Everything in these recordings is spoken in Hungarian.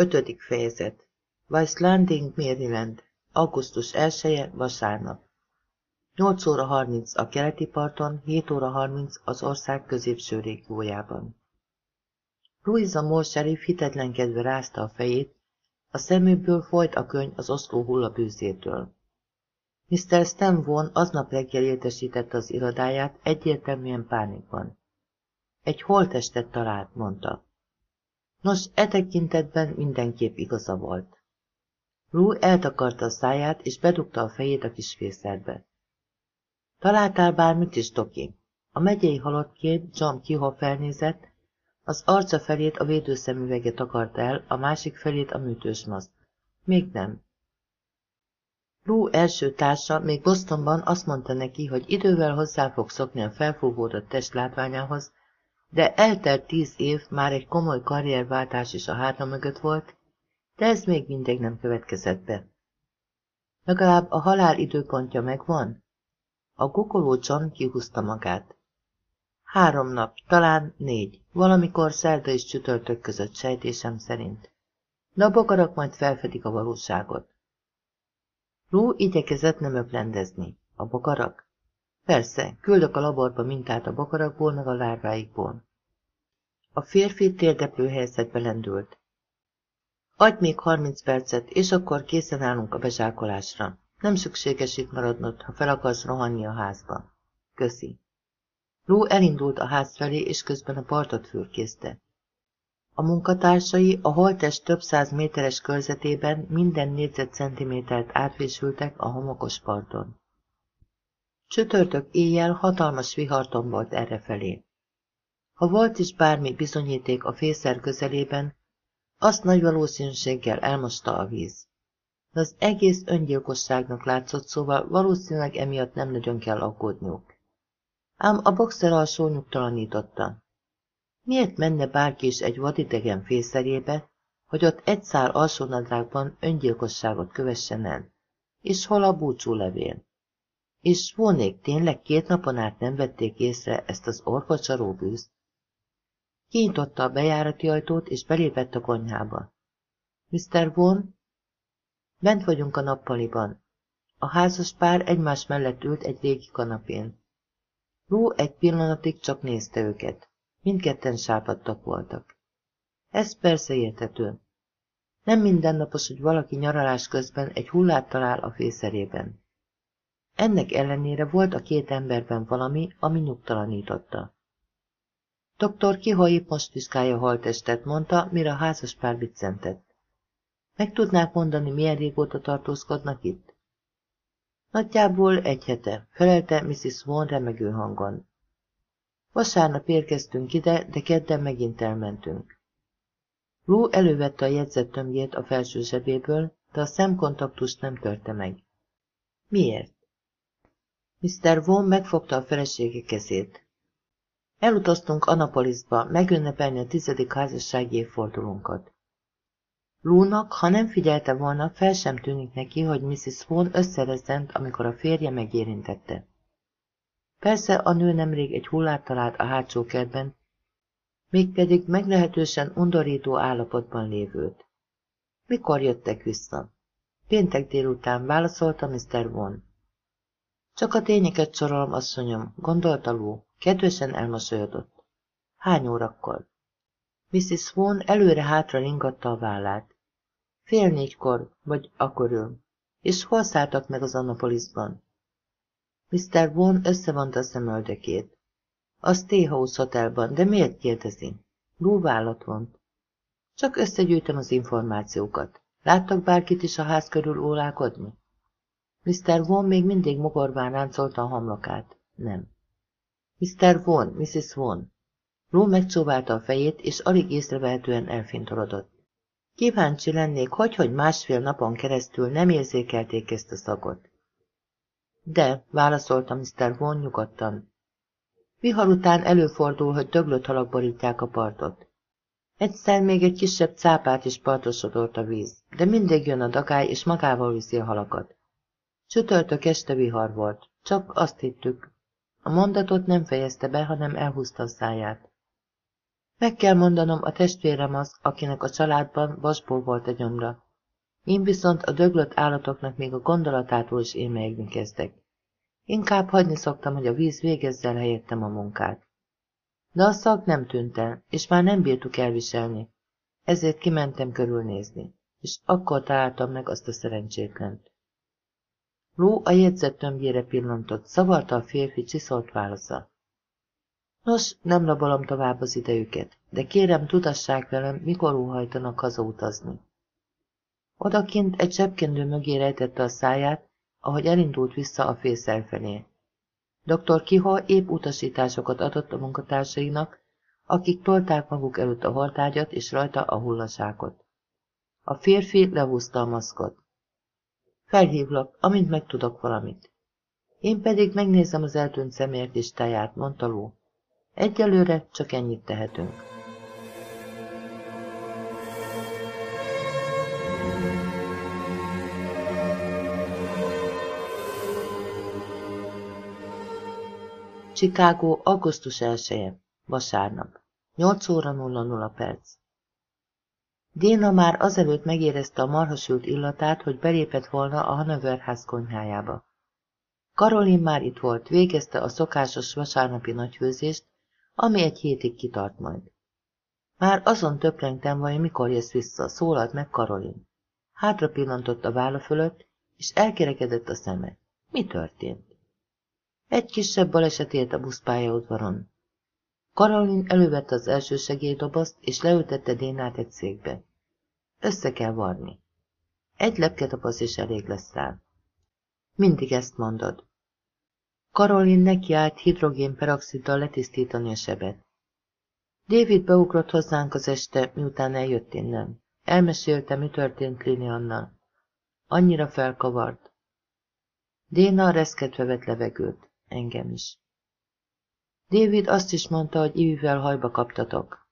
Ötödik fejezet Vice Landing, Maryland, augusztus 1 -e, vasárnap. 8 óra 30 a keleti parton, 7 óra 30 az ország középső régiójában. Louisa Moore sheriff hitetlenkedve rázta a fejét, a szeméből folyt a könyv az oszló hullabűzétől. Mr. Stanvon aznap reggel értesítette az irodáját, egyértelműen pánikban. Egy holtestet talált, mondta. Nos, e tekintetben mindenképp igaza volt. Lou eltakarta a száját, és bedugta a fejét a kis fészerbe. Találtál bármit is, Toki? A megyei halottként John Kiho felnézett, az arca felét a védőszemüveget akarta el, a másik felét a műtős maszk. Még nem. Lou első társa még Bostonban azt mondta neki, hogy idővel hozzá fog szokni a felfúvódott test látványához, de eltelt tíz év, már egy komoly karrierváltás is a háta mögött volt, de ez még mindig nem következett be. Legalább a halál időpontja megvan? A gukoló John kihúzta magát. Három nap, talán négy, valamikor szerda és csütörtök között sejtésem szerint. De a bogarak majd felfedik a valóságot. Lou igyekezett nem öplendezni. A bogarak? Persze, küldök a laborba mintát a bokarakból meg a lárváikból. A férfi térdeplő helyzetbe lendült. Adj még harminc percet, és akkor készen állunk a bezsákolásra. Nem szükséges itt maradnod, ha fel akarsz rohanni a házba. Köszi. Lou elindult a ház felé, és közben a partot fürkészte. A munkatársai a holtest több száz méteres körzetében minden négyzetcentimétert átvésültek a homokos parton. Csütörtök éjjel hatalmas vihar tombolt errefelé. Ha volt is bármi bizonyíték a fészer közelében, azt nagy valószínűséggel elmosta a víz. De az egész öngyilkosságnak látszott, szóval valószínűleg emiatt nem nagyon kell aggódniuk. Ám a boxer alsó nyugtalanította. Miért menne bárki is egy vadidegen fészerébe, hogy ott egy szál alsónadrágban öngyilkosságot kövessen el? És hol a búcsú levél? És vonék tényleg két napon át nem vették észre ezt az orvocsaró bűzt? Kinyitotta a bejárati ajtót, és belépett a konyhába. Mr. Von? Bent vagyunk a nappaliban. A házas pár egymás mellett ült egy régi kanapén. Ló egy pillanatig csak nézte őket. Mindketten sápadtak voltak. Ez persze értető. Nem mindennapos, hogy valaki nyaralás közben egy hullát talál a fészerében. Ennek ellenére volt a két emberben valami, ami nyugtalanította. Doktor Kihoi most vizsgálja haltestet, mondta, mire a házas pár viccentett. Meg tudnák mondani, milyen régóta tartózkodnak itt? Nagyjából egy hete, felelte Mrs. Swan remegő hangon. Vasárnap érkeztünk ide, de kedden megint elmentünk. Lou elővette a jegyzettömjét a felső zsebéből, de a szemkontaktust nem törte meg. Miért? Mr. Von megfogta a felesége kezét. Elutaztunk Anapolisba megünnepelni a tizedik házassági évfordulónkat. Lúnak, ha nem figyelte volna, fel sem tűnik neki, hogy Mrs. Swan összerezzent, amikor a férje megérintette. Persze a nő nemrég egy hullát talált a hátsó kertben, mégpedig meglehetősen undorító állapotban lévőt. Mikor jöttek vissza? Péntek délután válaszolta Mr. Von. Csak a tényeket sorolom, asszonyom, gondolta Lou. Kedvesen elmosolyodott. Hány órakor? Mrs. Swan előre-hátra ringatta a vállát. Fél négykor, vagy akkor És hol szálltak meg az Annapolisban? Mr. Vaughan összevonta a szemöldekét. A Stayhouse Hotelban, de miért kérdezi? Lou vállat vont. Csak összegyűjtöm az információkat. Láttak bárkit is a ház körül ólálkodni? Mr. Vaughan még mindig mogorván ráncolta a hamlakát. Nem. Mr. Vaughan, Mrs. Vaughan. Lou megcsóválta a fejét, és alig észrevehetően elfintorodott. Kíváncsi lennék, hogy, hogy másfél napon keresztül nem érzékelték ezt a szagot. De, válaszolta Mr. Vaughan nyugodtan. Vihar után előfordul, hogy döglött halak borítják a partot. Egyszer még egy kisebb cápát is partosodolt a víz, de mindig jön a dagály, és magával viszi a halakat. Csütörtök este vihar volt, csak azt hittük. A mondatot nem fejezte be, hanem elhúzta a száját. Meg kell mondanom, a testvérem az, akinek a családban vasból volt a gyomra. Én viszont a döglött állatoknak még a gondolatától is émelyegni kezdek. Inkább hagyni szoktam, hogy a víz végezzel helyettem a munkát. De a szag nem tűnt el, és már nem bírtuk elviselni. Ezért kimentem körülnézni, és akkor találtam meg azt a szerencsétlent. Ló a jegyzett tömbjére pillantott, szavarta a férfi csiszolt válasza. Nos, nem rabolom tovább az idejüket, de kérem, tudassák velem, mikor óhajtanak hazautazni. Odakint egy zsebkendő mögé rejtette a száját, ahogy elindult vissza a fészel felé. Dr. Kiho épp utasításokat adott a munkatársainak, akik tolták maguk előtt a hortágyat és rajta a hullasákot. A férfi lehúzta a maszkot. Felhívlak, amint megtudok valamit. Én pedig megnézem az eltűnt személyek listáját, mondta Ló. Egyelőre csak ennyit tehetünk. Chicago, augusztus 1 -e, vasárnap, 8 óra 00 perc. Déna már azelőtt megérezte a marhasült illatát, hogy belépett volna a Hanover ház konyhájába. Karolin már itt volt, végezte a szokásos vasárnapi nagyfőzést, ami egy hétig kitart majd. Már azon töprengtem, vajon mikor jössz vissza, szólalt meg Karolin. Hátra pillantott a válla fölött, és elkerekedett a szeme. Mi történt? Egy kisebb baleset ért a buszpályaudvaron. Karolin elővette az első segélydobozt, és leültette Dénát egy székbe. Össze kell varni. Egy lepkedoboz is elég lesz. Mindig ezt mondod. Karolin nekiállt hidrogénperoxiddal letisztítani a sebet. David beugrott hozzánk az este, miután eljött innen. Elmesélte, mi történt Liliannal. Annyira felkavart. Déna reszketve vett levegőt. Engem is. David azt is mondta, hogy Ivivel hajba kaptatok.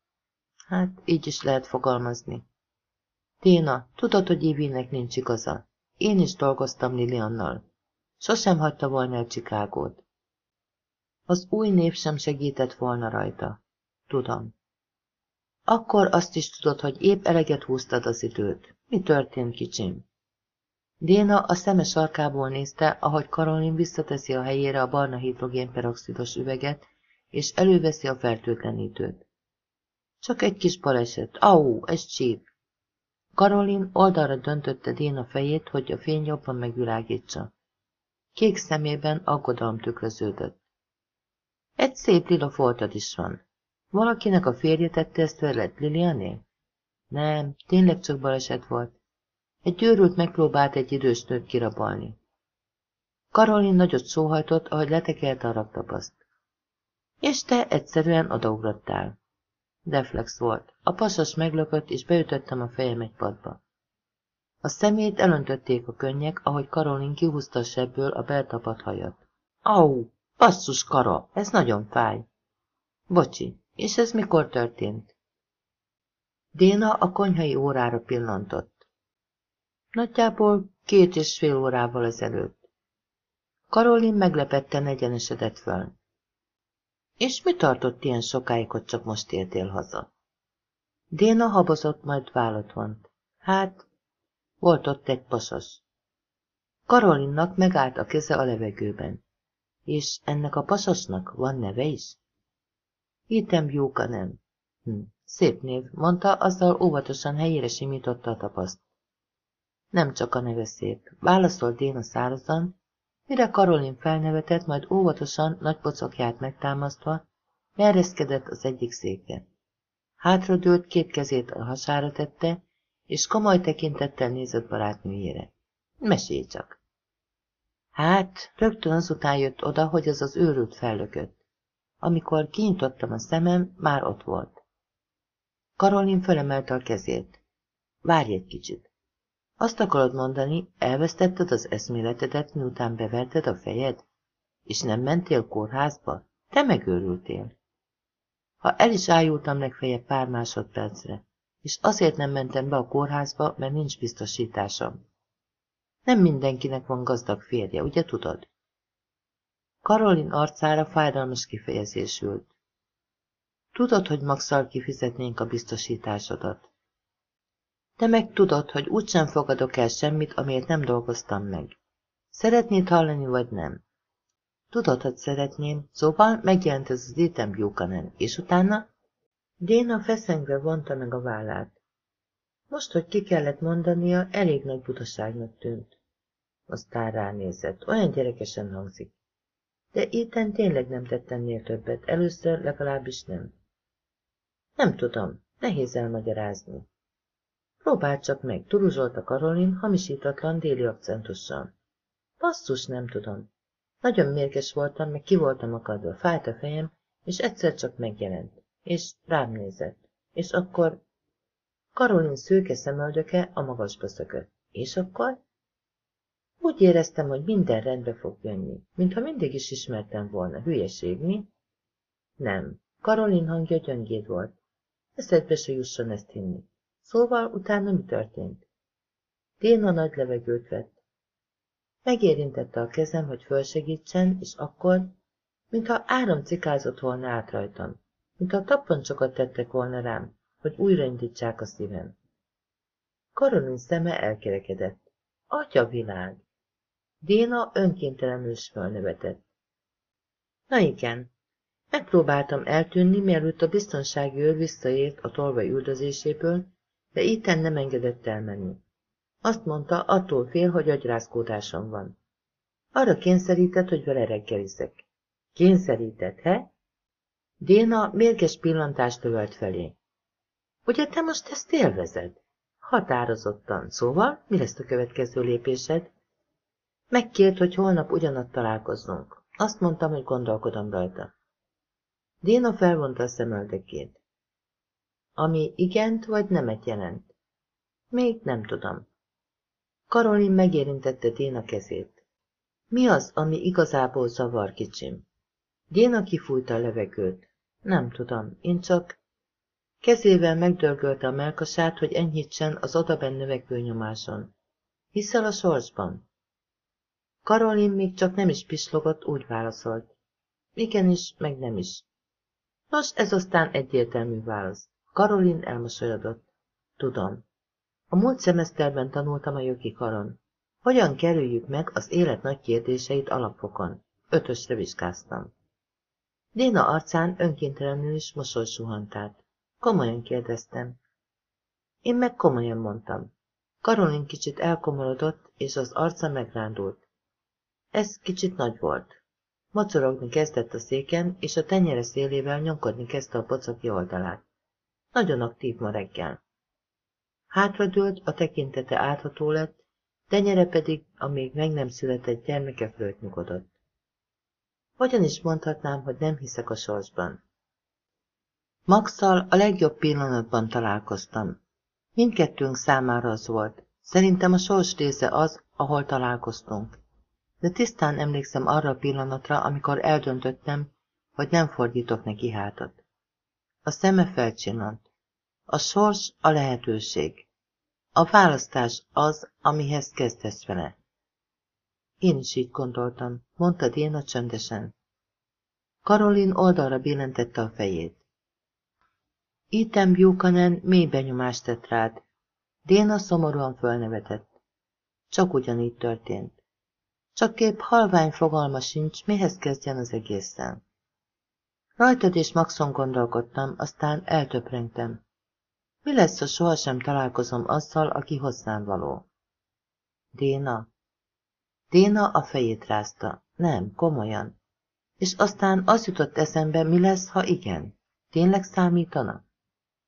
Hát, így is lehet fogalmazni. Téna, tudod, hogy Ivinek nincs igaza. Én is dolgoztam Liliannal. Sosem hagyta volna el Csikágót. Az új név sem segített volna rajta. Tudom. Akkor azt is tudod, hogy épp eleget húztad az időt. Mi történt, kicsim? Déna a szeme sarkából nézte, ahogy Karolin visszateszi a helyére a barna hidrogénperoxidos üveget, és előveszi a fertőtlenítőt. Csak egy kis baleset. Au, ez csíp. Karolin oldalra döntötte Déna fejét, hogy a fény jobban megvilágítsa. Kék szemében aggodalom tükröződött. Egy szép lila foltad is van. Valakinek a férje tette ezt veled, Liliané? Nem, tényleg csak baleset volt. Egy őrült megpróbált egy idős nőt kirabalni. Karolin nagyot sóhajtott, ahogy letekelte a raktapaszt. És te egyszerűen odaugrottál. Deflex volt. A pasas meglökött, és beütöttem a fejem egy padba. A szemét elöntötték a könnyek, ahogy Karolin kihúzta a sebből a beltapadt hajat. Au! Basszus, Kara! Ez nagyon fáj! Bocsi, és ez mikor történt? Déna a konyhai órára pillantott. Nagyjából két és fél órával ezelőtt. Karolin meglepetten egyenesedett föl. És mi tartott ilyen sokáig, hogy csak most értél haza? Déna habozott, majd vállat vont. Hát, volt ott egy pasas. Karolinnak megállt a keze a levegőben. És ennek a pasasnak van neve is? Hittem Jóka nem. Hm, szép név, mondta, azzal óvatosan helyére simította a tapaszt. Nem csak a neve szép, válaszolt Déna szárazan, mire Karolin felnevetett, majd óvatosan nagy pocokját megtámasztva, leereszkedett az egyik székre. Hátradőlt, két kezét a hasára tette, és komoly tekintettel nézett barátnőjére. Mesélj csak! Hát, rögtön azután jött oda, hogy az az őrült fellökött. Amikor kinyitottam a szemem, már ott volt. Karolin fölemelte a kezét. Várj egy kicsit. Azt akarod mondani, elvesztetted az eszméletedet, miután beverted a fejed? És nem mentél kórházba? Te megőrültél. Ha el is ájultam legfeljebb pár másodpercre, és azért nem mentem be a kórházba, mert nincs biztosításom. Nem mindenkinek van gazdag férje, ugye tudod? Karolin arcára fájdalmas kifejezés ült. Tudod, hogy Maxal kifizetnénk a biztosításodat. Te meg tudod, hogy úgysem fogadok el semmit, amiért nem dolgoztam meg. Szeretnéd hallani, vagy nem? Tudod, hogy szeretném, szóval megjelent ez az Ethan Buchanan, és utána? Déna feszengve vonta meg a vállát. Most, hogy ki kellett mondania, elég nagy butaságnak tűnt. Aztán ránézett, olyan gyerekesen hangzik. De Ethan tényleg nem tett ennél többet, először legalábbis nem. Nem tudom, nehéz elmagyarázni. Próbáld csak meg, turuzsolta Karolin hamisítatlan déli akcentussal. Basszus, nem tudom. Nagyon mérges voltam, meg ki voltam akadva, fájt a fejem, és egyszer csak megjelent, és rám nézett. És akkor... Karolin szőke szemöldöke a magasba szökött. És akkor? Úgy éreztem, hogy minden rendbe fog jönni, mintha mindig is ismertem volna. Hülyeség, mi? Nem. Karolin hangja gyöngéd volt. Eszedbe se jusson ezt hinni. Szóval utána mi történt? Téna nagy levegőt vett. Megérintette a kezem, hogy fölsegítsen, és akkor, mintha áram cikázott volna át rajtam, mintha tappancsokat tettek volna rám, hogy újraindítsák a szívem. Karolin szeme elkerekedett. Atya világ! Déna önkéntelenül is fölnevetett. Na igen, megpróbáltam eltűnni, mielőtt a biztonsági őr visszaért a tolvaj üldözéséből, de itten nem engedett elmenni. Azt mondta, attól fél, hogy agyrázkódásom van. Arra kényszerített, hogy vele reggelizek. Kényszerített, he? Déna mérges pillantást övelt felé. Ugye te most ezt élvezed? Határozottan. Szóval, mi lesz a következő lépésed? Megkért, hogy holnap ugyanott találkozzunk. Azt mondtam, hogy gondolkodom rajta. Déna felvonta a szemöldökét. Ami igent vagy nemet jelent? Még nem tudom. Karolin megérintette Déna kezét. Mi az, ami igazából zavar, kicsim? Déna kifújta a levegőt. Nem tudom, én csak... Kezével megdörgölte a melkasát, hogy enyhítsen az odaben növekvő nyomáson. Hiszel a sorsban? Karolin még csak nem is pislogott, úgy válaszolt. Igenis, meg nem is. Nos, ez aztán egyértelmű válasz. Karolin elmosolyodott. Tudom. A múlt szemeszterben tanultam a jogi karon. Hogyan kerüljük meg az élet nagy kérdéseit alapfokon? Ötösre vizsgáztam. Déna arcán önkéntelenül is mosoly suhant át. Komolyan kérdeztem. Én meg komolyan mondtam. Karolin kicsit elkomorodott, és az arca megrándult. Ez kicsit nagy volt. Mocorogni kezdett a széken, és a tenyere szélével nyomkodni kezdte a pocaki oldalát. Nagyon aktív ma reggel. Hátradőlt, a tekintete átható lett, tenyere pedig a még meg nem született gyermeke fölött nyugodott. Hogyan is mondhatnám, hogy nem hiszek a sorsban? Maxal a legjobb pillanatban találkoztam. Mindkettőnk számára az volt. Szerintem a sors része az, ahol találkoztunk. De tisztán emlékszem arra a pillanatra, amikor eldöntöttem, hogy nem fordítok neki hátat. A szeme felcsillant. A sors a lehetőség. A választás az, amihez kezdesz vele. Én is így gondoltam, mondta Déna csöndesen. Karolin oldalra billentette a fejét. Ethan Buchanan mély benyomást tett rád. Déna szomorúan fölnevetett. Csak ugyanígy történt. Csak kép halvány fogalma sincs, mihez kezdjen az egészen. Rajtad és Maxon gondolkodtam, aztán eltöprengtem. Mi lesz, ha sohasem találkozom azzal, aki hozzám való? Déna? Déna a fejét rázta. Nem, komolyan. És aztán az jutott eszembe, mi lesz, ha igen? Tényleg számítana?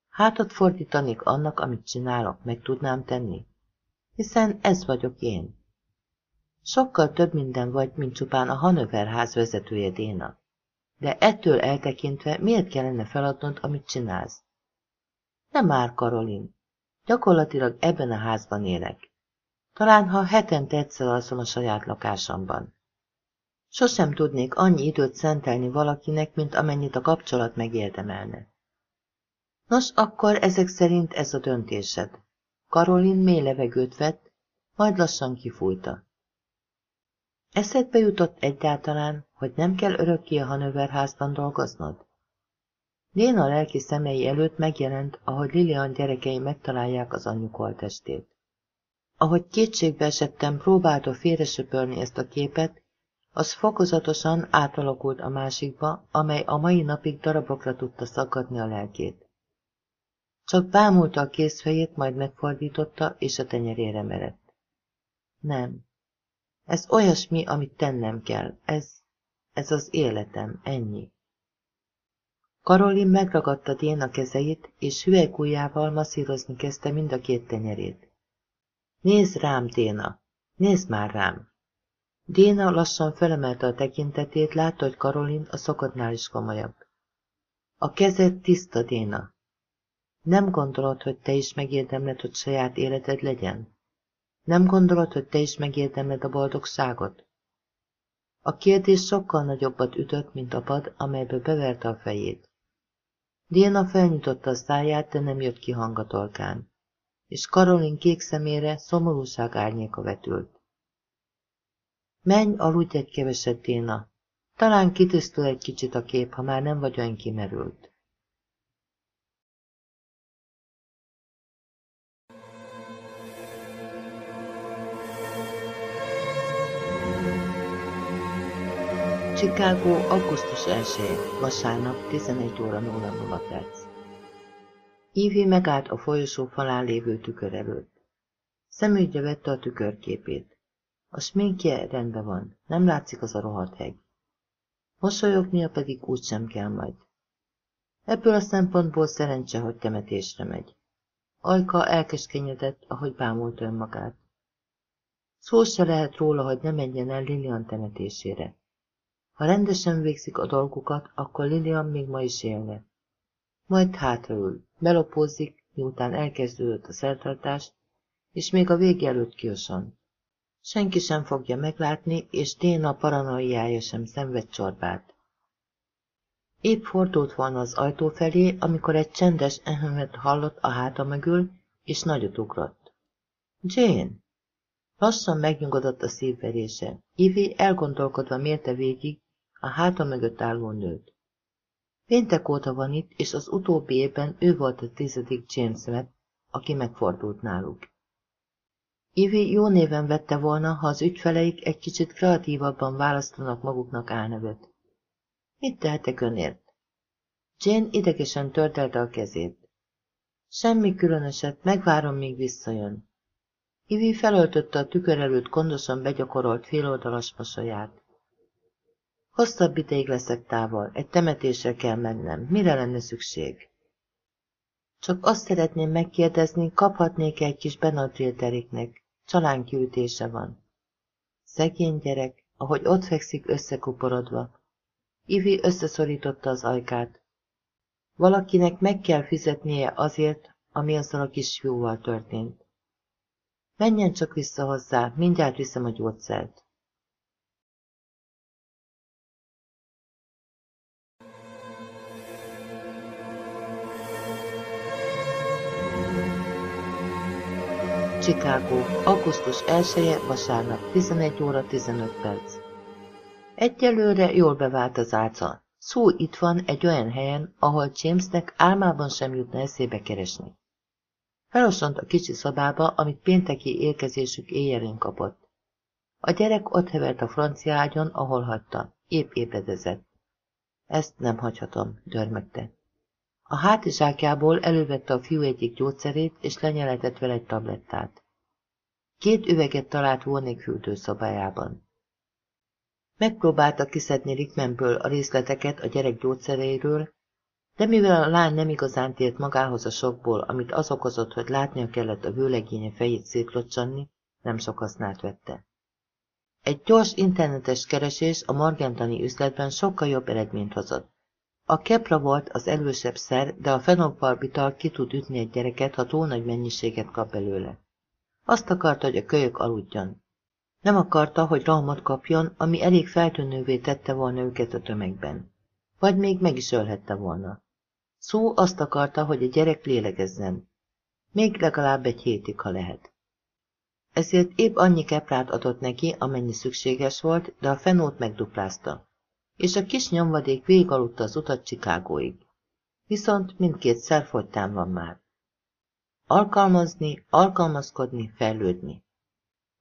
Hátat fordítanék annak, amit csinálok, meg tudnám tenni? Hiszen ez vagyok én. Sokkal több minden vagy, mint csupán a Hanover ház vezetője Déna. De ettől eltekintve miért kellene feladnod, amit csinálsz? Nem már, Karolin. Gyakorlatilag ebben a házban élek. Talán, ha hetente egyszer alszom a saját lakásomban. Sosem tudnék annyi időt szentelni valakinek, mint amennyit a kapcsolat megérdemelne. Nos, akkor ezek szerint ez a döntésed. Karolin mély levegőt vett, majd lassan kifújta. Eszedbe jutott egyáltalán, hogy nem kell örökké a Hanöver házban dolgoznod? Déna lelki szemei előtt megjelent, ahogy Lilian gyerekei megtalálják az anyjuk holtestét. Ahogy kétségbe esettem, próbálta félresöpörni ezt a képet, az fokozatosan átalakult a másikba, amely a mai napig darabokra tudta szakadni a lelkét. Csak bámulta a kézfejét, majd megfordította, és a tenyerére merett. Nem. Ez olyasmi, amit tennem kell. Ez, ez az életem, ennyi. Karolin megragadta Déna kezeit, és hüvelykujjával masszírozni kezdte mind a két tenyerét. Nézd rám, Déna! Nézd már rám! Déna lassan felemelte a tekintetét, látta, hogy Karolin a szokottnál is komolyabb. A kezed tiszta, Déna. Nem gondolod, hogy te is megérdemled, hogy saját életed legyen? Nem gondolod, hogy te is megérdemled a boldogságot? A kérdés sokkal nagyobbat ütött, mint a pad, amelybe beverte a fejét. Diana felnyitotta a száját, de nem jött ki hang a tolkán, és Karolin kék szemére szomorúság árnyéka vetült. Menj, aludj egy keveset, Déna. Talán kitisztul egy kicsit a kép, ha már nem vagy olyan kimerült. Chicago, augusztus 1 vasárnap, 11 óra 00 perc. Ivy megállt a folyosó falán lévő tükör előtt. Szemügyre vette a tükörképét. A sminkje rendben van, nem látszik az a rohadt hegy. Mosolyognia pedig úgy sem kell majd. Ebből a szempontból szerencse, hogy temetésre megy. Ajka elkeskenyedett, ahogy bámult önmagát. Szó se lehet róla, hogy ne menjen el Lilian temetésére. Ha rendesen végzik a dolgukat, akkor Lilian még ma is élne. Majd hátraül, belopózik, miután elkezdődött a szertartás, és még a vége előtt kiosan. Senki sem fogja meglátni, és Déna paranoiája sem szenved csorbát. Épp fordult volna az ajtó felé, amikor egy csendes ehemet hallott a háta mögül, és nagyot ugrott. Jane! Lassan megnyugodott a szívverése. Ivy elgondolkodva mérte végig, a háta mögött álló nőt. Péntek óta van itt, és az utóbbi évben ő volt a tizedik James aki megfordult náluk. Ivy jó néven vette volna, ha az ügyfeleik egy kicsit kreatívabban választanak maguknak álnevet. Mit tehetek önért? Jane idegesen törtelte a kezét. Semmi különöset, megvárom, míg visszajön. Ivy felöltötte a tükör előtt gondosan begyakorolt féloldalas mosolyát. Hosszabb ideig leszek távol, egy temetésre kell mennem. Mire lenne szükség? Csak azt szeretném megkérdezni, kaphatnék -e egy kis Benadryl Deriknek. Csalánkiütése van. Szegény gyerek, ahogy ott fekszik összekuporodva. Ivi összeszorította az ajkát. Valakinek meg kell fizetnie azért, ami azzal a kisfiúval történt. Menjen csak vissza hozzá, mindjárt viszem a gyógyszert. Chicago, augusztus 1 vasárnap, 11 óra 15 perc. Egyelőre jól bevált az áca. Szó itt van egy olyan helyen, ahol Jamesnek álmában sem jutna eszébe keresni. Felosont a kicsi szobába, amit pénteki érkezésük éjjelén kapott. A gyerek ott hevert a francia ágyon, ahol hagyta. Épp ébredezett. Ezt nem hagyhatom, dörmögte. A hátizsákjából elővette a fiú egyik gyógyszerét, és lenyeletett vele egy tablettát. Két üveget talált Warnick fürdőszobájában. Megpróbálta kiszedni Rickmanből a részleteket a gyerek gyógyszereiről, de mivel a lány nem igazán tért magához a sokból, amit az okozott, hogy látnia kellett a vőlegénye fejét szétlocsanni, nem sok hasznát vette. Egy gyors internetes keresés a Morgentani üzletben sokkal jobb eredményt hozott. A kepra volt az elősebb szer, de a fenolbarbital ki tud ütni egy gyereket, ha túl nagy mennyiséget kap belőle. Azt akarta, hogy a kölyök aludjon. Nem akarta, hogy rahmot kapjon, ami elég feltűnővé tette volna őket a tömegben. Vagy még meg is ölhette volna. Szó azt akarta, hogy a gyerek lélegezzen. Még legalább egy hétig, ha lehet. Ezért épp annyi keprát adott neki, amennyi szükséges volt, de a fenót megduplázta és a kis nyomvadék végigaludta az utat Csikágóig. Viszont mindkét szerfogytán van már. Alkalmazni, alkalmazkodni, fejlődni.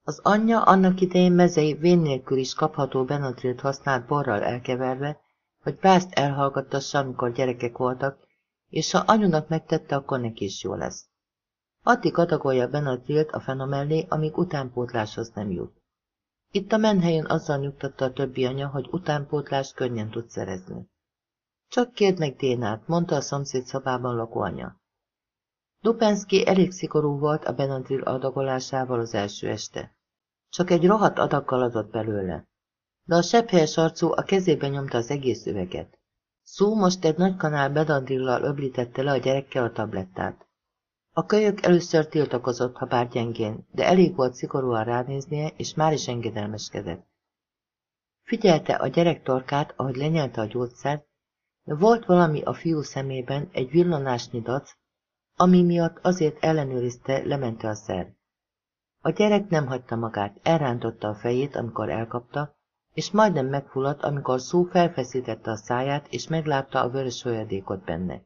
Az anyja annak idején mezei vén nélkül is kapható Benatrilt használt borral elkeverve, hogy Bászt elhallgattassa, amikor gyerekek voltak, és ha anyunak megtette, akkor neki is jó lesz. Addig adagolja Benatrilt a fena mellé, amíg utánpótláshoz nem jut. Itt a menhelyen azzal nyugtatta a többi anya, hogy utánpótlást könnyen tud szerezni. Csak kérd meg Dénát, mondta a szomszéd szobában lakó anya. Dupenszki elég szigorú volt a Benadryl adagolásával az első este. Csak egy rohadt adaggal adott belőle. De a sepphelyes arcú a kezébe nyomta az egész üveget. Szó most egy nagy kanál Benadryllal öblítette le a gyerekkel a tablettát. A kölyök először tiltakozott, ha bár gyengén, de elég volt szigorúan ránéznie, és már is engedelmeskedett. Figyelte a gyerek torkát, ahogy lenyelte a gyógyszert, de volt valami a fiú szemében, egy villanásnyi dac, ami miatt azért ellenőrizte, lemente a szer. A gyerek nem hagyta magát, elrántotta a fejét, amikor elkapta, és majdnem megfulladt, amikor szó felfeszítette a száját, és meglátta a vörös folyadékot benne.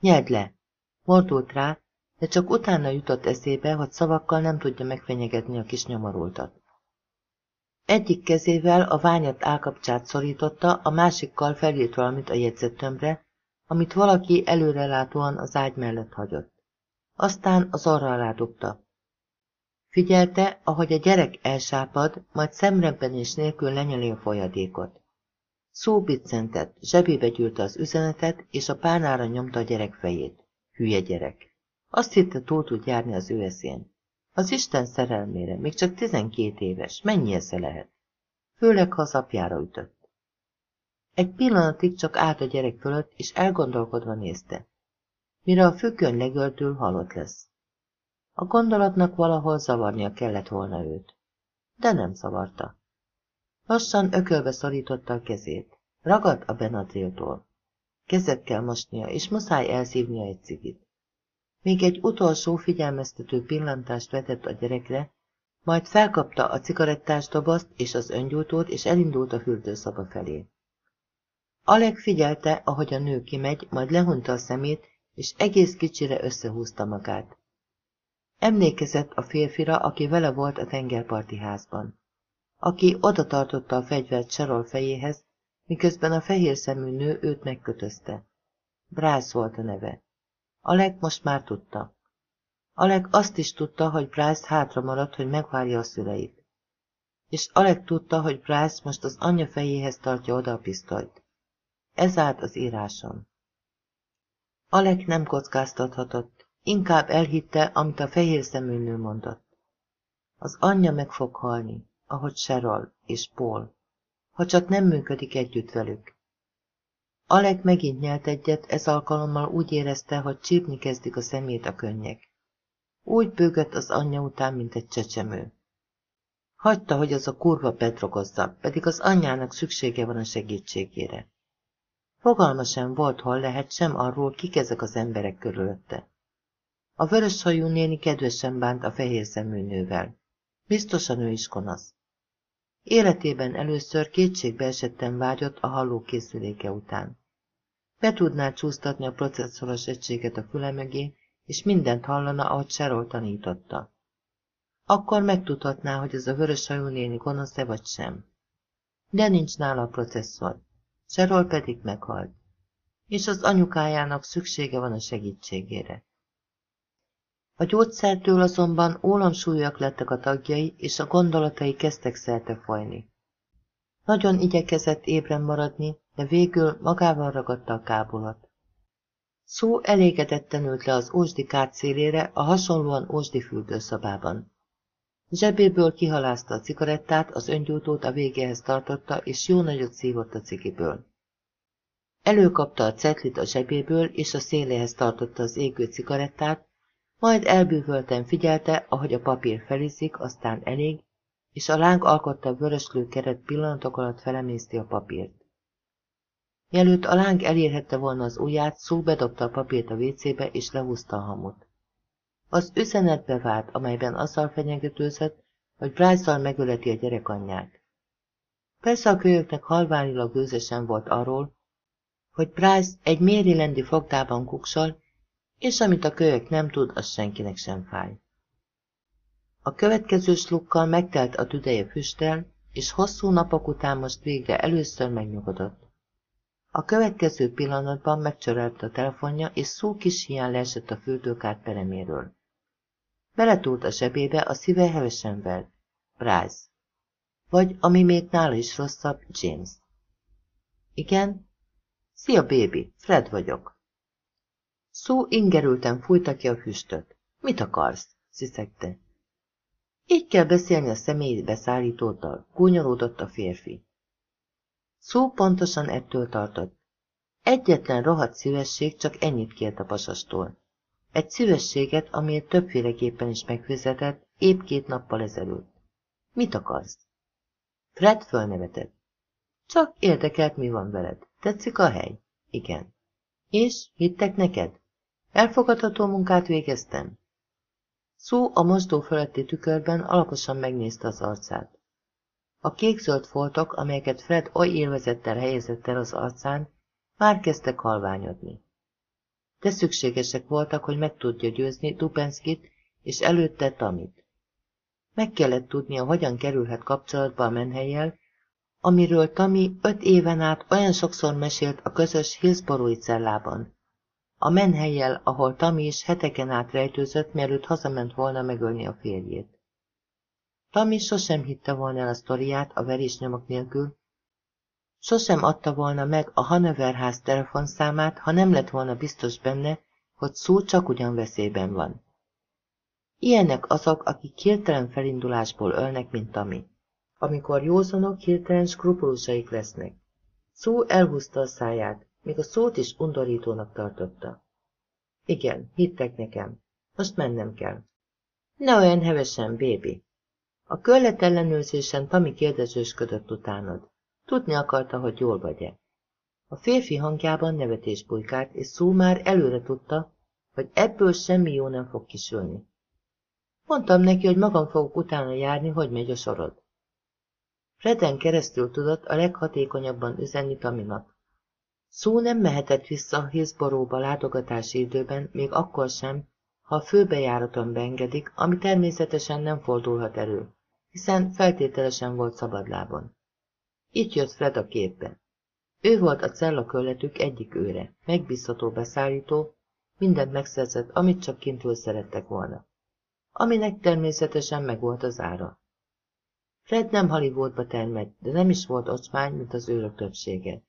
Nyerd le! Mordult rá, de csak utána jutott eszébe, hogy szavakkal nem tudja megfenyegetni a kis nyomorultat. Egyik kezével a ványat állkapcsát szorította, a másikkal felírt valamit a jegyzettömbre, amit valaki előrelátóan az ágy mellett hagyott. Aztán az orra alá dugta. Figyelte, ahogy a gyerek elsápad, majd szemrebbenés nélkül lenyeli a folyadékot. Szó biccentett, zsebébe gyűrte az üzenetet, és a párnára nyomta a gyerek fejét. Hülye gyerek. Azt hitte, túl tud járni az ő eszén. Az Isten szerelmére, még csak tizenkét éves, mennyi esze lehet? Főleg, ha az apjára ütött. Egy pillanatig csak állt a gyerek fölött, és elgondolkodva nézte. Mire a függön legöltül, halott lesz. A gondolatnak valahol zavarnia kellett volna őt. De nem zavarta. Lassan ökölbe szorította a kezét. Ragad a Benadryltól. Kezet kell mosnia, és muszáj elszívnia egy cigit. Még egy utolsó figyelmeztető pillantást vetett a gyerekre, majd felkapta a cigarettás dobozt és az öngyújtót, és elindult a fürdőszoba felé. Alek figyelte, ahogy a nő kimegy, majd lehunta a szemét, és egész kicsire összehúzta magát. Emlékezett a férfira, aki vele volt a tengerparti házban. Aki oda tartotta a fegyvert Sarol fejéhez, miközben a fehér szemű nő őt megkötözte. Brász volt a neve. Alek most már tudta. Alek azt is tudta, hogy Bryce hátra maradt, hogy megvárja a szüleit. És Alek tudta, hogy Bryce most az anyja fejéhez tartja oda a pisztolyt. Ez állt az íráson. Alek nem kockáztathatott, inkább elhitte, amit a fehér szemű nő mondott. Az anyja meg fog halni, ahogy Cheryl és Paul, ha csak nem működik együtt velük. Alek megint nyelt egyet, ez alkalommal úgy érezte, hogy csípni kezdik a szemét a könnyek. Úgy bőgött az anyja után, mint egy csecsemő. Hagyta, hogy az a kurva bedrogozza, pedig az anyjának szüksége van a segítségére. Fogalma sem volt, hol lehet, sem arról, kik ezek az emberek körülötte. A vörös hajú néni kedvesen bánt a fehér szemű nővel. Biztosan ő is konasz. Életében először kétségbe esetten vágyott a hallókészüléke után. Be tudná csúsztatni a processzoros egységet a füle és mindent hallana, ahogy Cheryl tanította. Akkor megtudhatná, hogy ez a vörös hajú néni gonosz-e vagy sem. De nincs nála a processzor. Cheryl pedig meghalt. És az anyukájának szüksége van a segítségére. A gyógyszertől azonban ólomsúlyak lettek a tagjai, és a gondolatai kezdtek szerte folyni. Nagyon igyekezett ébren maradni, de végül magával ragadta a kábulat. Szó elégedetten ült le az ósdi kárt szélére a hasonlóan ósdi fürdőszobában. Zsebéből kihalázta a cigarettát, az öngyújtót a végéhez tartotta, és jó nagyot szívott a cigiből. Előkapta a cetlit a zsebéből, és a széléhez tartotta az égő cigarettát, majd elbűvölten figyelte, ahogy a papír felizzik, aztán elég, és a láng alkotta vöröslő keret pillanatok alatt felemészti a papírt. Mielőtt a láng elérhette volna az ujját, szó bedobta a papírt a vécébe, és lehúzta a hamut. Az üzenetbe vált, amelyben azzal fenyegetőzött, hogy Bryce-szal megöleti a gyerek anyját. Persze a kölyöknek halványilag gőzesen volt arról, hogy Price egy mérilendi fogdában kuksol, és amit a kölyök nem tud, az senkinek sem fáj. A következő slukkal megtelt a tüdeje füstel, és hosszú napok után most végre először megnyugodott. A következő pillanatban megcsörelt a telefonja, és szó kis hián leesett a fürdőkát pereméről. Beletúlt a zsebébe, a szíve hevesen vert. Bryce. Vagy, ami még nála is rosszabb, James. Igen? Szia, bébi, Fred vagyok. Szó ingerülten fújta ki a füstöt. Mit akarsz? sziszegte. Így kell beszélni a személyi beszállítóddal, gúnyolódott a férfi. Szó pontosan ettől tartott. Egyetlen rohadt szívesség csak ennyit kért a pasastól. Egy szívességet, amiért többféleképpen is megfizetett, épp két nappal ezelőtt. Mit akarsz? Fred fölnevetett. Csak érdekelt, mi van veled. Tetszik a hely? Igen. És, hittek neked? Elfogadható munkát végeztem? Szó a mosdó fölötti tükörben alaposan megnézte az arcát. A kék-zöld foltok, amelyeket Fred oly élvezettel helyezett el az arcán, már kezdtek halványodni. De szükségesek voltak, hogy meg tudja győzni Dupenskit és előtte Tamit. Meg kellett tudnia, hogyan kerülhet kapcsolatba a menhelyjel, amiről Tami öt éven át olyan sokszor mesélt a közös Hillsborough cellában. A menhelyjel, ahol Tami is heteken át rejtőzött, mielőtt hazament volna megölni a férjét. Tami sosem hitte volna el a sztoriát a verésnyomok nélkül, sosem adta volna meg a Hanoverház telefonszámát, ha nem lett volna biztos benne, hogy szó csak ugyan veszélyben van. Ilyenek azok, akik hirtelen felindulásból ölnek, mint Tami. Amikor józanok, hirtelen skrupulusaik lesznek. Szó elhúzta a száját, még a szót is undorítónak tartotta. Igen, hittek nekem. Most mennem kell. Ne olyan hevesen, bébi. A körlet ellenőrzésen Tami kérdezősködött utánad. Tudni akarta, hogy jól vagy-e. A férfi hangjában nevetés bujkált, és szó már előre tudta, hogy ebből semmi jó nem fog kisülni. Mondtam neki, hogy magam fogok utána járni, hogy megy a sorod. Freden keresztül tudott a leghatékonyabban üzenni Taminak. Szó nem mehetett vissza Hillsboróba látogatási időben, még akkor sem, ha a főbejáraton beengedik, ami természetesen nem fordulhat elő, hiszen feltételesen volt szabadlábon. Itt jött Fred a képbe. Ő volt a cellakörletük egyik őre, megbízható beszállító, mindent megszerzett, amit csak kintről szerettek volna. Aminek természetesen megvolt az ára. Fred nem Hollywoodba termett, de nem is volt ocsmány, mint az őrök többsége.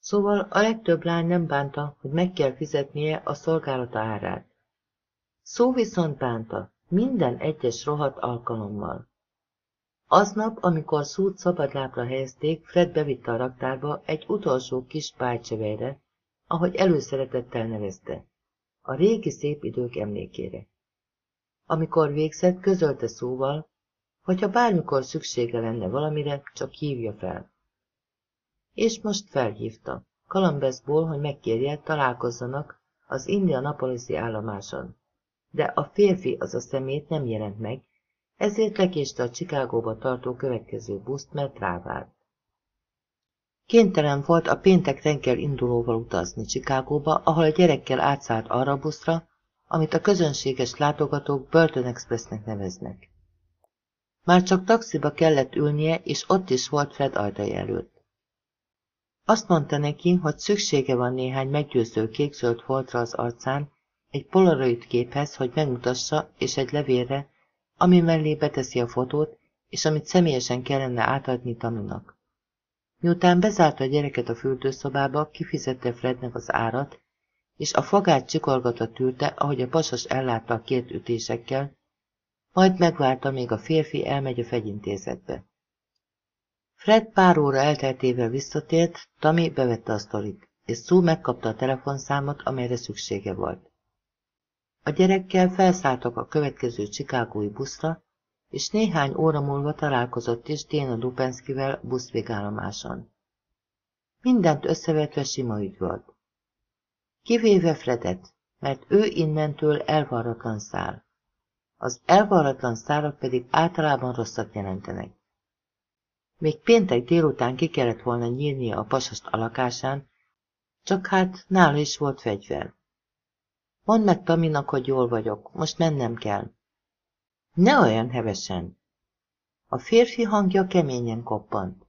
Szóval a legtöbb lány nem bánta, hogy meg kell fizetnie a szolgálata árát. Szó viszont bánta, minden egyes rohadt alkalommal. Aznap, amikor Szút szabadlábra helyezték, Fred bevitte a raktárba egy utolsó kis pálycsevejre, ahogy előszeretettel nevezte, a régi szép idők emlékére. Amikor végzett, közölte szóval, hogyha bármikor szüksége lenne valamire, csak hívja fel. És most felhívta, Kalambeszból, hogy megkérje, találkozzanak az Indianapolisi állomáson. De a férfi az a szemét nem jelent meg, ezért lekéste a Csikágóba tartó következő buszt, mert rávárt. Kénytelen volt a péntek reggel indulóval utazni Csikágóba, ahol a gyerekkel átszállt arra buszra, amit a közönséges látogatók Burton Expressnek neveznek. Már csak taxiba kellett ülnie, és ott is volt Fred ajtaj előtt. Azt mondta neki, hogy szüksége van néhány meggyőző kék-zöld foltra az arcán, egy polaroid képhez, hogy megmutassa, és egy levélre, ami mellé beteszi a fotót, és amit személyesen kellene átadni Taminak. Miután bezárta a gyereket a fürdőszobába, kifizette Frednek az árat, és a fogát csikorgatott űrte, ahogy a pasas ellátta a két ütésekkel, majd megvárta, még a férfi elmegy a fegyintézetbe. Fred pár óra elteltével visszatért, Tami bevette a sztorit, és Sue megkapta a telefonszámot, amelyre szüksége volt. A gyerekkel felszálltak a következő csikágói buszra, és néhány óra múlva találkozott is Dana Dupenskivel buszvégállomáson. Mindent összevetve sima ügy volt. Kivéve Fredet, mert ő innentől elvarratlan szál. Az elvarratlan szálak pedig általában rosszat jelentenek. Még péntek délután ki kellett volna nyílnia a pasast a lakásán, Csak hát nála is volt fegyver. Mondd meg Taminak, hogy jól vagyok, most mennem kell. Ne olyan hevesen. A férfi hangja keményen koppant.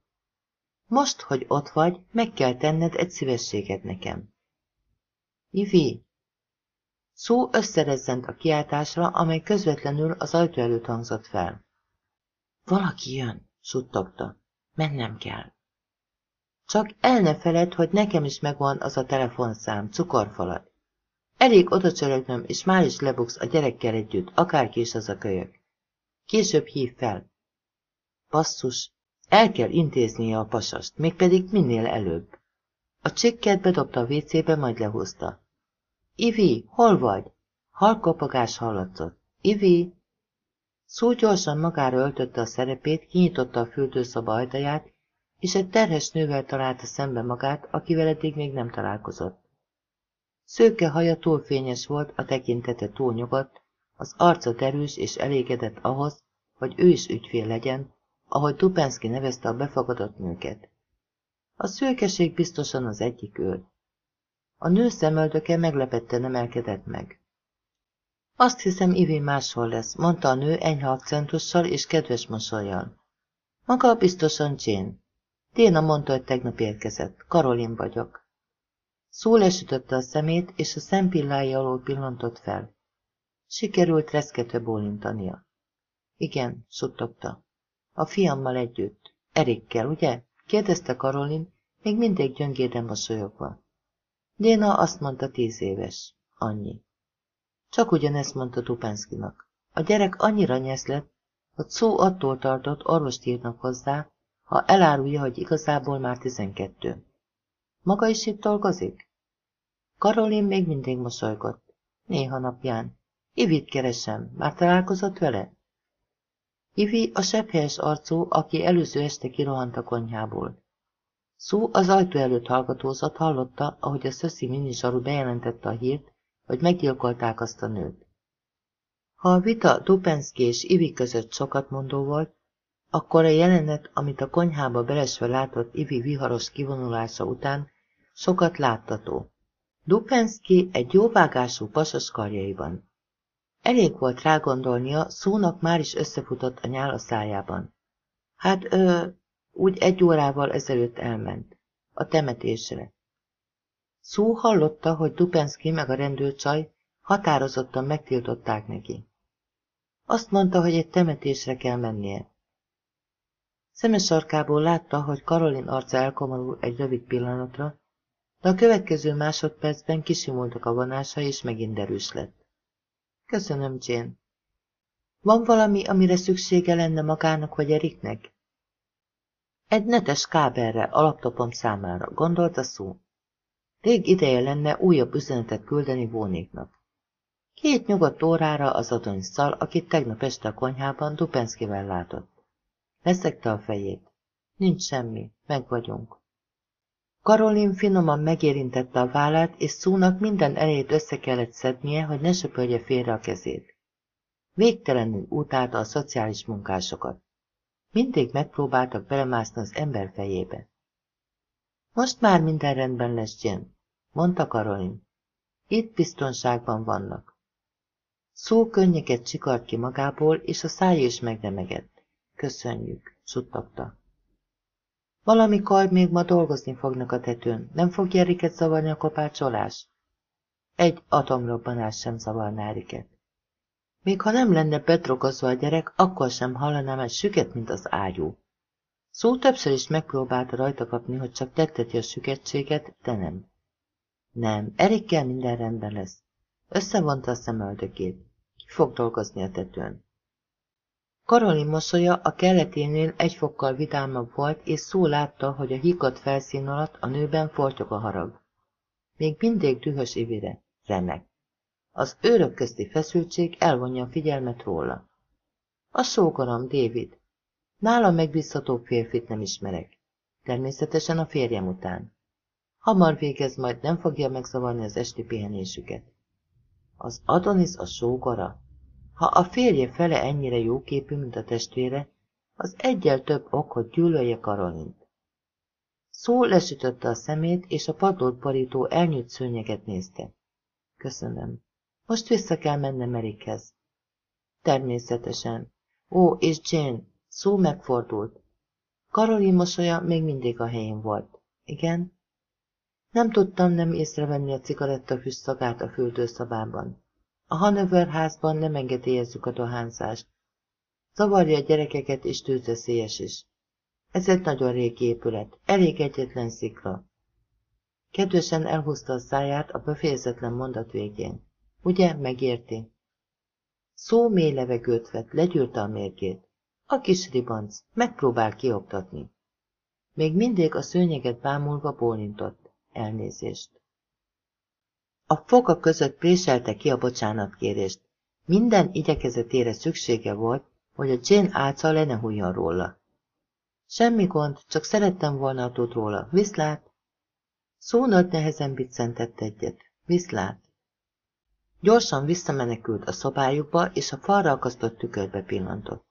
Most, hogy ott vagy, meg kell tenned egy szívességet nekem. Ivi! Szó összerezzent a kiáltásra, amely közvetlenül az ajtó előtt hangzott fel. Valaki jön, suttogta. Mennem kell. Csak el ne feled, hogy nekem is megvan az a telefonszám, cukorfalat. Elég odacsörögnöm, és már is lebuksz a gyerekkel együtt, akárki is az a kölyök. Később hív fel. Basszus, el kell intéznie a pasast, mégpedig minél előbb. A csikket bedobta a vécébe, majd lehúzta. Ivi, hol vagy? Halkopogás hallatszott. Ivi! Szó gyorsan magára öltötte a szerepét, kinyitotta a fürdőszoba ajtaját, és egy terhes nővel találta szembe magát, akivel eddig még nem találkozott. Szőke haja túl fényes volt, a tekintete túl nyugodt, az arca derűs és elégedett ahhoz, hogy ő is ügyfél legyen, ahogy Tupenszki nevezte a befogadott nőket. A szőkeség biztosan az egyik őt. A nő szemöldöke meglepetten emelkedett meg. Azt hiszem, Ivi máshol lesz, mondta a nő enyhe akcentussal és kedves mosolyjal. Maga biztosan Jane. Déna mondta, hogy tegnap érkezett. Karolin vagyok. Szó lesütötte a szemét, és a szempillái alól pillantott fel. Sikerült reszketve bólintania. Igen, suttogta. A fiammal együtt. Erikkel, ugye? kérdezte Karolin, még mindig gyöngéden mosolyogva. Déna azt mondta tíz éves. Annyi. Csak ugyanezt mondta Tupenszkinak. A gyerek annyira nyesz lett, hogy szó attól tartott, orvost írnak hozzá, ha elárulja, hogy igazából már tizenkettő. Maga is itt dolgozik? Karolin még mindig mosolygott. Néha napján. Ivit keresem. Már találkozott vele? Ivi a sepphelyes arcú, aki előző este kirohant a konyhából. Szó az ajtó előtt hallgatózott, hallotta, ahogy a szöszi minisaru bejelentette a hírt, hogy meggyilkolták azt a nőt. Ha a vita Dupenszki és Ivi között sokat mondó volt, akkor a jelenet, amit a konyhába belesve látott Ivi viharos kivonulása után, sokat láttató. Dupenszki egy jóvágású pasas karjaiban. Elég volt rágondolnia, szónak már is összefutott a nyál a szájában. Hát, ö, úgy egy órával ezelőtt elment. A temetésre. Szó hallotta, hogy Dupenszki meg a rendőrcsaj határozottan megtiltották neki. Azt mondta, hogy egy temetésre kell mennie. Szemes sarkából látta, hogy Karolin arca elkomorul egy rövid pillanatra, de a következő másodpercben kisimultak a vonása, és megint derűs lett. Köszönöm, Jane. Van valami, amire szüksége lenne magának vagy Eriknek? Egy netes kábelre, a laptopom számára, gondolta szó. Rég ideje lenne újabb üzenetet küldeni Vónéknak. Két nyugodt órára az adonyszal, akit tegnap este a konyhában Dupenszkivel látott. Leszekte a fejét. Nincs semmi, meg vagyunk. Karolin finoman megérintette a vállát, és szónak minden erejét össze kellett szednie, hogy ne söpölje félre a kezét. Végtelenül utálta a szociális munkásokat. Mindig megpróbáltak belemászni az ember fejébe. Most már minden rendben lesz, Jen, mondta Karolin. Itt biztonságban vannak. Szó könnyeket csikart ki magából, és a szája is megnemegett. Köszönjük, suttogta. Valamikor még ma dolgozni fognak a tetőn. Nem fog Jeriket zavarni a kopácsolás? Egy atomrobbanás sem zavarná Riket. Még ha nem lenne betrokozva a gyerek, akkor sem hallanám egy süket, mint az ágyú. Szó többször is megpróbálta rajta kapni, hogy csak tetteti a süketséget, de nem. Nem, Erikkel minden rendben lesz. Összevonta a szemöldökét. Ki fog dolgozni a tetőn? Karolin mosolya a kelleténél egy fokkal vidámabb volt, és szó látta, hogy a hígat felszín alatt a nőben fortyog a harag. Még mindig dühös ivire. Remek. Az őrök közti feszültség elvonja a figyelmet róla. A sógorom, David. Nála megbízhatóbb férfit nem ismerek. Természetesen a férjem után. Hamar végez, majd nem fogja megzavarni az esti pihenésüket. Az Adonis a sógora? Ha a férje fele ennyire jóképű, mint a testvére, az egyel több ok, hogy gyűlölje Karolint. Szó lesütötte a szemét, és a padlót borító elnyújt szőnyeget nézte. Köszönöm. Most vissza kell mennem Erikhez. Természetesen. Ó, és Jane, szó megfordult. Karolin mosolya még mindig a helyén volt. Igen? Nem tudtam nem észrevenni a cigarettafüst szagát a fürdőszobában. A Hanover házban nem engedélyezzük a dohányzást. Zavarja a gyerekeket és tűzveszélyes is. Ez egy nagyon régi épület, elég egyetlen szikla. Kedvesen elhúzta a száját a befejezetlen mondat végén. Ugye, megérti? Szó mély levegőt vett, legyűrte a mérgét. A kis ribanc, megpróbál kioktatni. Még mindig a szőnyeget bámulva bólintott. Elnézést. A foga között préselte ki a bocsánatkérést. Minden igyekezetére szüksége volt, hogy a Jane álca le ne hújjon róla. Semmi gond, csak szerettem volna a tud róla. Viszlát! Szónad nehezen biccentett egyet. Viszlát! Gyorsan visszamenekült a szobájukba, és a falra akasztott tükörbe pillantott.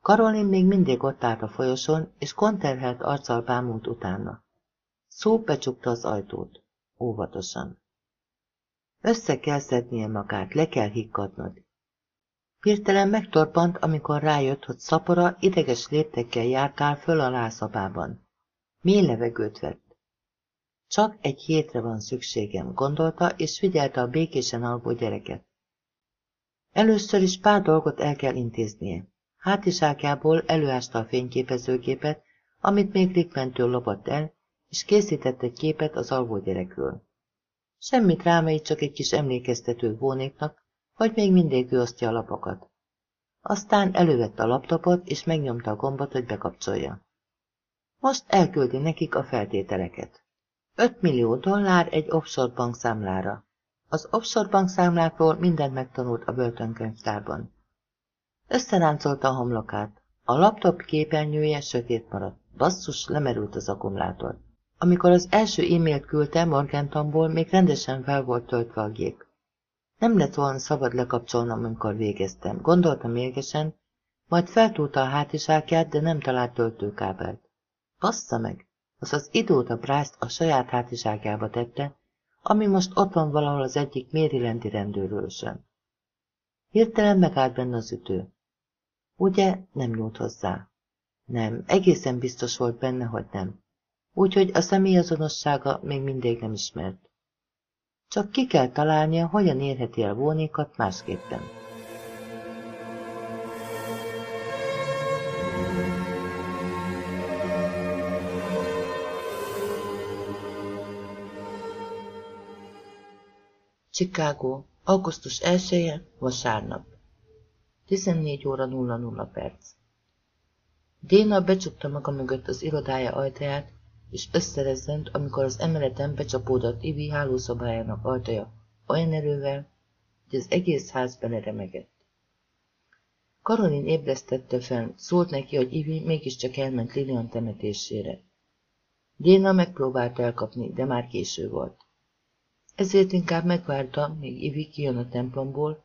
Karolin még mindig ott állt a folyosón, és konterhelt arccal bámult utána. Szó becsukta az ajtót. Óvatosan. Össze kell szednie magát, le kell hikkadnod. Hirtelen megtorpant, amikor rájött, hogy szapora ideges léptekkel járkál föl a lászabában. Mély levegőt vett. Csak egy hétre van szükségem, gondolta, és figyelte a békésen alvó gyereket. Először is pár dolgot el kell intéznie. Hátizsákjából előásta a fényképezőgépet, amit még Rickmentől lopott el, és készített egy képet az alvó gyerekről. Semmit rámai csak egy kis emlékeztető vónéknak, vagy még mindig ő osztja a lapokat. Aztán elővette a laptopot, és megnyomta a gombot, hogy bekapcsolja. Most elküldi nekik a feltételeket. 5 millió dollár egy offshore bank számlára. Az offshore bank számlákról mindent megtanult a börtönkönyvtárban. Összeráncolta a homlokát. A laptop képernyője sötét maradt. Basszus, lemerült az akkumulátor. Amikor az első e-mailt küldte Morgantonból, még rendesen fel volt töltve a gép. Nem lett volna szabad lekapcsolnom, amikor végeztem. Gondoltam mérgesen, majd feltúlta a hátizsákját, de nem talált töltőkábelt. Bassza meg! Az az a Bryce a saját hátizsákjába tette, ami most ott van valahol az egyik mérilendi rendőrősön. Hirtelen megállt benne az ütő. Ugye nem nyújt hozzá? Nem, egészen biztos volt benne, hogy nem. Úgyhogy a személyazonossága még mindig nem ismert. Csak ki kell találnia, hogyan érheti el vónékat másképpen. Chicago, augusztus 1 -e, vasárnap. 14 óra 00 perc. Déna becsukta maga mögött az irodája ajtaját, és összerezzent, amikor az emeleten becsapódott Ivi hálószobájának ajtaja olyan erővel, hogy az egész ház beleremegett. Karolin ébresztette fel, szólt neki, hogy Ivi mégiscsak elment Lilian temetésére. Déna megpróbált elkapni, de már késő volt. Ezért inkább megvárta, míg Ivi kijön a templomból,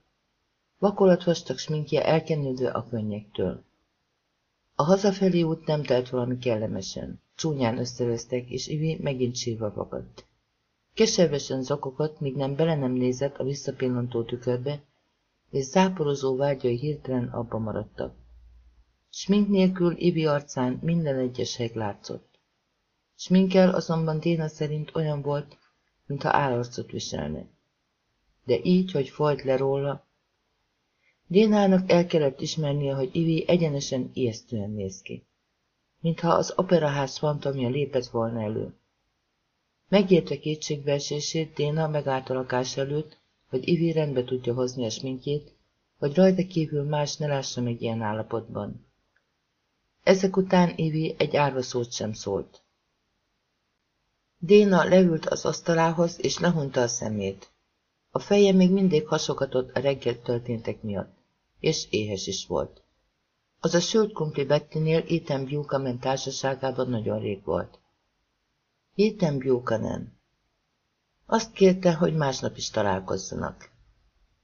vakolat vastag sminkje elkenődve a könnyektől. A hazafelé út nem telt valami kellemesen. Csúnyán összevesztek, és Ivi megint sírva fakadt. Keservesen zokogott, míg nem bele nem nézett a visszapillantó tükörbe, és záporozó vágyai hirtelen abba maradtak. Smink nélkül Ivi arcán minden egyes heg látszott. Sminkel azonban Déna szerint olyan volt, mintha állarcot viselne. De így, hogy folyt le róla, Dénának el kellett ismernie, hogy Ivi egyenesen ijesztően néz ki. Mintha az operaház fantomja lépett volna elő. Megérte kétségbeesését, Déna megállt a lakás előtt, hogy Ivi rendbe tudja hozni a sminkjét, hogy rajta kívül más ne lássa meg ilyen állapotban. Ezek után Ivi egy árva szót sem szólt. Déna leült az asztalához, és lehunta a szemét. A feje még mindig hasogatott a reggel történtek miatt, és éhes is volt. Az a sült krumpli Bettinél Ethan Buchanan társaságában nagyon rég volt. Ethan Buchanan. Azt kérte, hogy másnap is találkozzanak.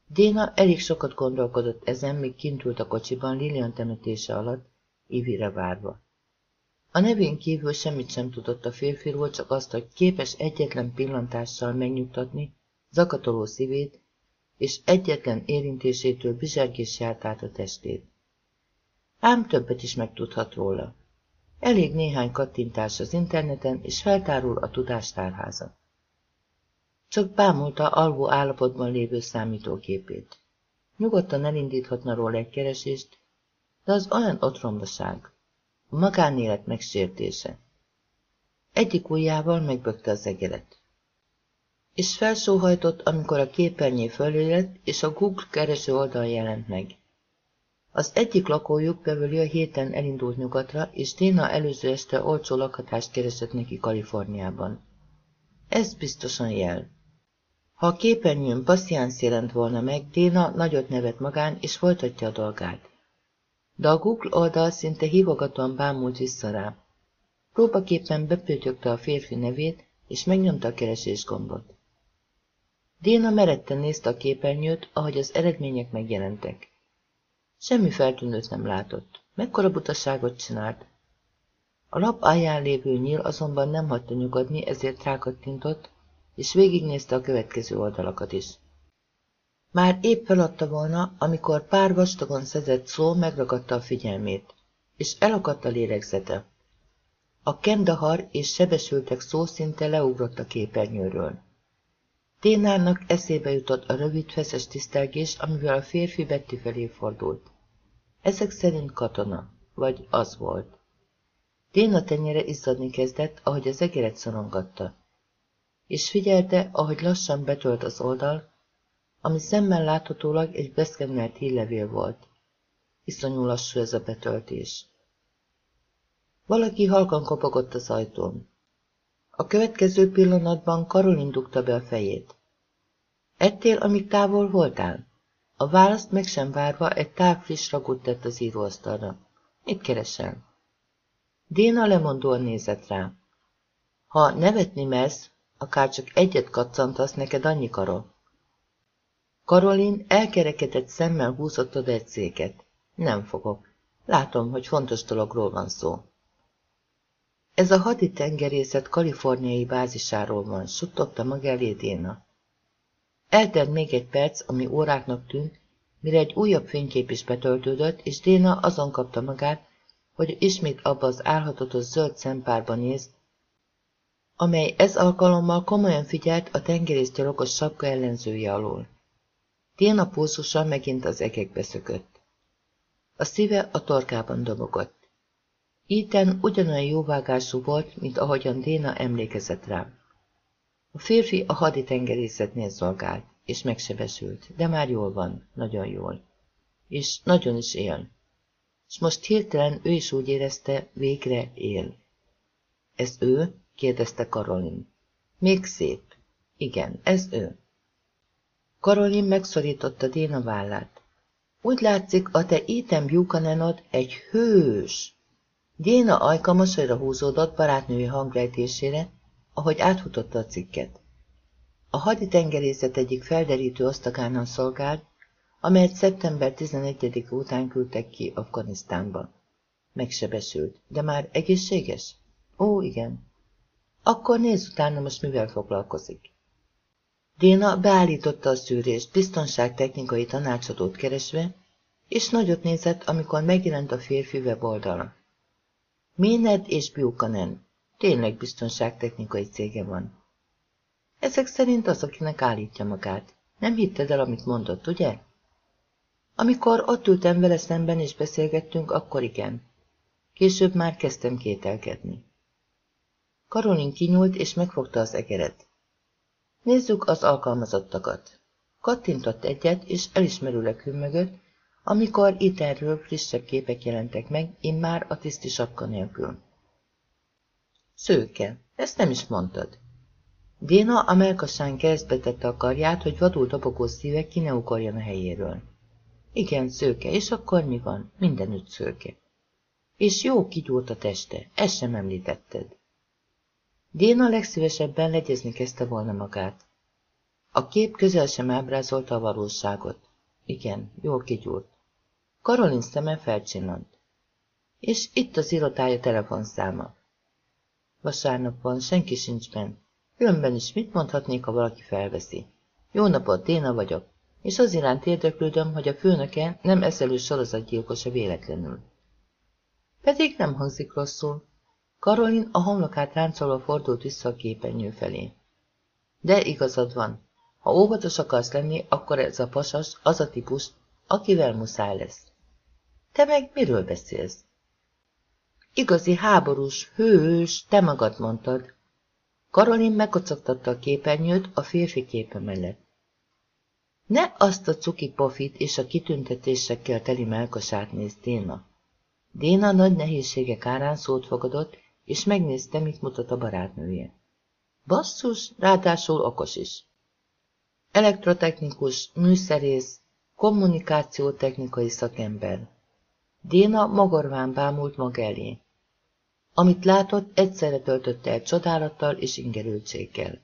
Déna elég sokat gondolkodott ezen, míg kint ült a kocsiban Lilian temetése alatt, Ivire várva. A nevén kívül semmit sem tudott a férfiról, csak azt, hogy képes egyetlen pillantással megnyugtatni zakatoló szívét, és egyetlen érintésétől bizsergés járt át a testét. Ám többet is megtudhat róla. Elég néhány kattintás az interneten, és feltárul a tudástárháza. Csak bámulta alvó állapotban lévő számítógépét. Nyugodtan elindíthatna róla egy keresést, de az olyan otrombaság, a magánélet megsértése. Egyik ujjával megbökte az egeret. És felsóhajtott, amikor a képernyő fölé és a Google kereső oldal jelent meg. Az egyik lakójuk Beverly a héten elindult nyugatra, és Téna előző este olcsó lakhatást keresett neki Kaliforniában. Ez biztosan jel. Ha a képernyőn passziánsz jelent volna meg, Déna nagyot nevet magán, és folytatja a dolgát. De a Google oldal szinte hívogatóan bámult vissza rá. Próbaképpen bepőtyögte a férfi nevét, és megnyomta a keresés gombot. Déna meretten nézte a képernyőt, ahogy az eredmények megjelentek. Semmi feltűnőt nem látott. Mekkora butaságot csinált? A lap alján lévő nyíl azonban nem hagyta nyugodni, ezért rákattintott, és végignézte a következő oldalakat is. Már épp feladta volna, amikor pár vastagon szezett szó megragadta a figyelmét, és elakadt a lélegzete. A kendahar és sebesültek szó szinte leugrott a képernyőről. Ténárnak eszébe jutott a rövid feszes tisztelgés, amivel a férfi Betty felé fordult. Ezek szerint katona, vagy az volt. Téna tenyere izzadni kezdett, ahogy az egeret szorongatta. És figyelte, ahogy lassan betölt az oldal, ami szemmel láthatólag egy beszkennelt hírlevél volt. Iszonyú lassú ez a betöltés. Valaki halkan kopogott az ajtón. A következő pillanatban Karolin dugta be a fejét. Ettél, amíg távol voltál? A választ meg sem várva egy tál friss ragút tett az íróasztalra. Mit keresel? Déna lemondóan nézett rá. Ha nevetni mersz, akár csak egyet kaccantasz, neked annyi karol. Karolin elkerekedett szemmel húzott oda egy széket. Nem fogok. Látom, hogy fontos dologról van szó. Ez a haditengerészet kaliforniai bázisáról van, suttogta maga Déna. Eltelt még egy perc, ami óráknak tűnt, mire egy újabb fénykép is betöltődött, és Déna azon kapta magát, hogy ismét abba az álhatatos zöld szempárba néz, amely ez alkalommal komolyan figyelt a tengerészgyalogos sapka ellenzője alól. Déna pulzusa megint az egekbe szökött. A szíve a torkában dobogott. Iten ugyanolyan jóvágású volt, mint ahogyan Déna emlékezett rá. A férfi a haditengerészetnél szolgált, és megsebesült, de már jól van, nagyon jól. És nagyon is él. És most hirtelen ő is úgy érezte, végre él. Ez ő? kérdezte Karolin. Még szép. Igen, ez ő. Karolin megszorította Déna vállát. Úgy látszik, a te Ethan Buchananod egy hős. Déna ajka mosolyra húzódott barátnői hangrejtésére, ahogy átfutotta a cikket. A haditengerészet egyik felderítő osztagánál szolgált, amelyet szeptember 11 után küldtek ki Afganisztánba. Megsebesült, de már egészséges? Ó, igen. Akkor nézz utána most mivel foglalkozik. Déna beállította a szűrést, biztonságtechnikai tanácsadót keresve, és nagyot nézett, amikor megjelent a férfi weboldala. Méned és Buchanan. Tényleg biztonságtechnikai cége van. Ezek szerint az, akinek állítja magát. Nem hitted el, amit mondott, ugye? Amikor ott ültem vele szemben és beszélgettünk, akkor igen. Később már kezdtem kételkedni. Karolin kinyúlt és megfogta az egeret. Nézzük az alkalmazottakat. Kattintott egyet, és elismerőleg hümmögött, amikor itt erről frissebb képek jelentek meg, immár a tiszti sapka nélkül. Szőke, ezt nem is mondtad. Déna a melkasán keresztbe tette a karját, hogy vadul dobogó szíve ki ne a helyéről. Igen, szőke, és akkor mi van? Mindenütt szőke. És jó kigyúrt a teste, ezt sem említetted. Déna legszívesebben legyezni kezdte volna magát. A kép közel sem ábrázolta a valóságot. Igen, jól kigyúrt. Karolin szeme felcsillant. És itt az irodája telefonszáma. Vasárnap van, senki sincs bent. Különben is mit mondhatnék, ha valaki felveszi? Jó napot, Déna vagyok, és az iránt érdeklődöm, hogy a főnöke nem eszelő sorozatgyilkosa véletlenül. Pedig nem hangzik rosszul. Karolin a homlokát ráncolva fordult vissza a képernyő felé. De igazad van. Ha óvatos akarsz lenni, akkor ez a pasas az a típus, akivel muszáj lesz. Te meg miről beszélsz? Igazi háborús, hős, te magad mondtad. Karolin megkocogtatta a képernyőt a férfi képe mellett. Ne azt a cuki pofit és a kitüntetésekkel teli melkasát néz Déna. Déna nagy nehézségek árán szót fogadott, és megnézte, mit mutat a barátnője. Basszus, ráadásul okos is. Elektrotechnikus, műszerész, kommunikációtechnikai szakember. Déna magorván bámult maga elé. Amit látott, egyszerre töltötte el csodálattal és ingerültséggel.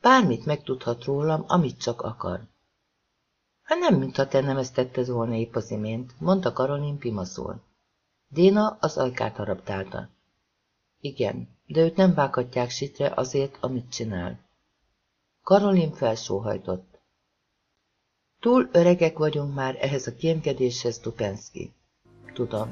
Bármit megtudhat rólam, amit csak akar. Hát nem, mintha te nem ezt tetted volna épp az imént, mondta Karolin pimaszul. Déna az ajkát haraptálta. Igen, de őt nem vághatják sitre azért, amit csinál. Karolin felsóhajtott. Túl öregek vagyunk már ehhez a kémkedéshez, Tupenszki. Tudom.